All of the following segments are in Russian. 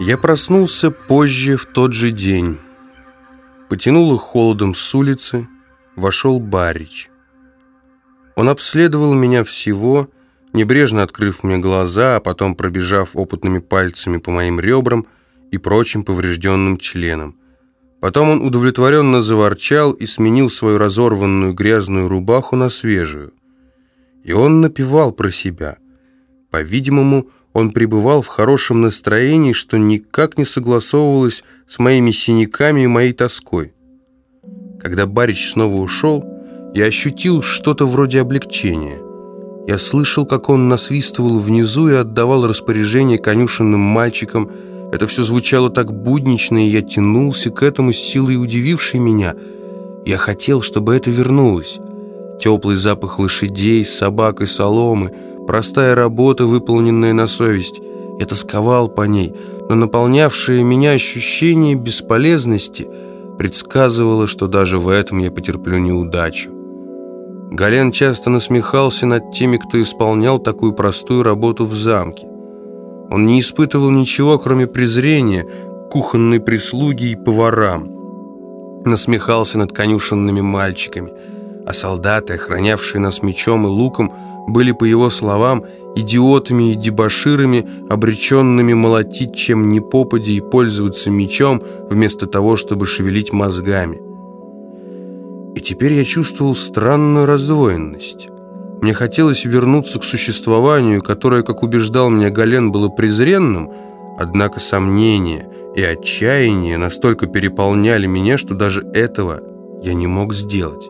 Я проснулся позже в тот же день. Потянуло холодом с улицы, вошел Барич. Он обследовал меня всего, небрежно открыв мне глаза, а потом пробежав опытными пальцами по моим ребрам и прочим поврежденным членам. Потом он удовлетворенно заворчал и сменил свою разорванную грязную рубаху на свежую. И он напевал про себя. По-видимому, он пребывал в хорошем настроении, что никак не согласовывалось с моими синяками и моей тоской. Когда Барич снова ушел, я ощутил что-то вроде облегчения. Я слышал, как он насвистывал внизу и отдавал распоряжение конюшенным мальчикам. Это все звучало так буднично, и я тянулся к этому с силой удивившей меня. Я хотел, чтобы это вернулось. Теплый запах лошадей, собак и соломы — Простая работа, выполненная на совесть. Я тосковал по ней, но наполнявшее меня ощущение бесполезности предсказывало, что даже в этом я потерплю неудачу. Гален часто насмехался над теми, кто исполнял такую простую работу в замке. Он не испытывал ничего, кроме презрения кухонной прислуги и поварам. Насмехался над конюшенными мальчиками, а солдаты, охранявшие нас мечом и луком, были, по его словам, идиотами и дебоширами, обреченными молотить чем ни попади и пользоваться мечом, вместо того, чтобы шевелить мозгами. И теперь я чувствовал странную раздвоенность. Мне хотелось вернуться к существованию, которое, как убеждал меня Гален, было презренным, однако сомнения и отчаяние настолько переполняли меня, что даже этого я не мог сделать.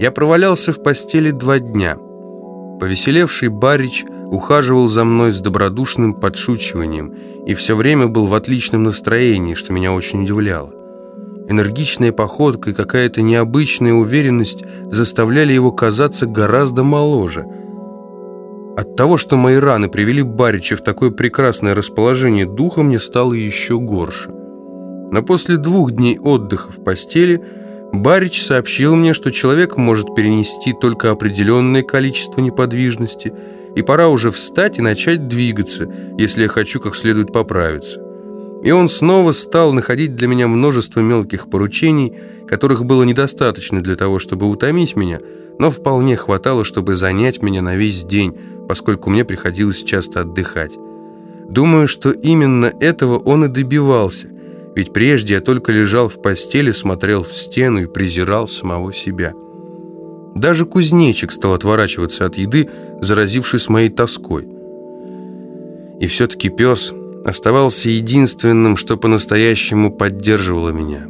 Я провалялся в постели два дня. Повеселевший Барич ухаживал за мной с добродушным подшучиванием и все время был в отличном настроении, что меня очень удивляло. Энергичная походка и какая-то необычная уверенность заставляли его казаться гораздо моложе. От того, что мои раны привели Барича в такое прекрасное расположение духа, мне стало еще горше. Но после двух дней отдыха в постели – Барич сообщил мне, что человек может перенести только определенное количество неподвижности, и пора уже встать и начать двигаться, если я хочу как следует поправиться. И он снова стал находить для меня множество мелких поручений, которых было недостаточно для того, чтобы утомить меня, но вполне хватало, чтобы занять меня на весь день, поскольку мне приходилось часто отдыхать. Думаю, что именно этого он и добивался – ведь прежде я только лежал в постели, смотрел в стену и презирал самого себя. Даже кузнечик стал отворачиваться от еды, заразившись моей тоской. И все-таки пес оставался единственным, что по-настоящему поддерживало меня.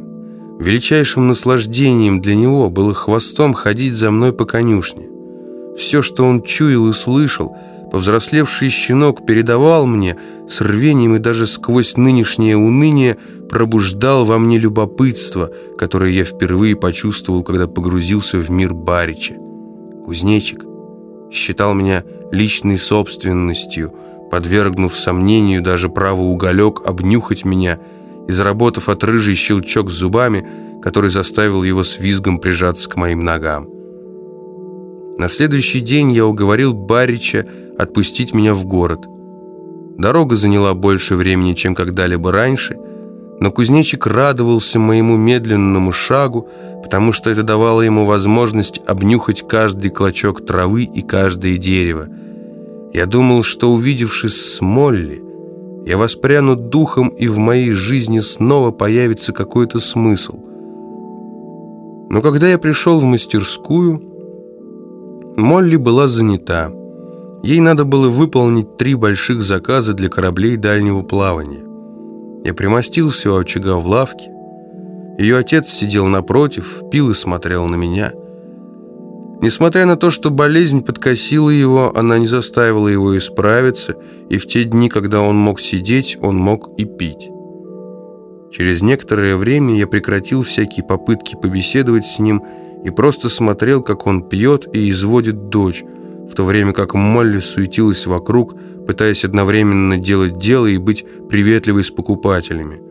Величайшим наслаждением для него было хвостом ходить за мной по конюшне. Все, что он чуял и слышал – Повзрослевший щенок передавал мне с рвением и даже сквозь нынешнее уныние пробуждал во мне любопытство, которое я впервые почувствовал, когда погрузился в мир Барича. Кузнечик считал меня личной собственностью, подвергнув сомнению даже право уголек обнюхать меня и заработав от рыжий щелчок зубами, который заставил его с визгом прижаться к моим ногам. На следующий день я уговорил Барича отпустить меня в город. Дорога заняла больше времени, чем когда-либо раньше, но кузнечик радовался моему медленному шагу, потому что это давало ему возможность обнюхать каждый клочок травы и каждое дерево. Я думал, что, увидевшись с Молли, я воспряну духом, и в моей жизни снова появится какой-то смысл. Но когда я пришел в мастерскую, Молли была занята. Ей надо было выполнить три больших заказа для кораблей дальнего плавания. Я примостился у очага в лавке. Ее отец сидел напротив, пил и смотрел на меня. Несмотря на то, что болезнь подкосила его, она не заставила его исправиться, и в те дни, когда он мог сидеть, он мог и пить. Через некоторое время я прекратил всякие попытки побеседовать с ним и просто смотрел, как он пьет и изводит дочь, в то время как Молли суетилась вокруг, пытаясь одновременно делать дело и быть приветливой с покупателями.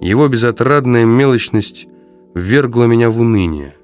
Его безотрадная мелочность ввергла меня в уныние.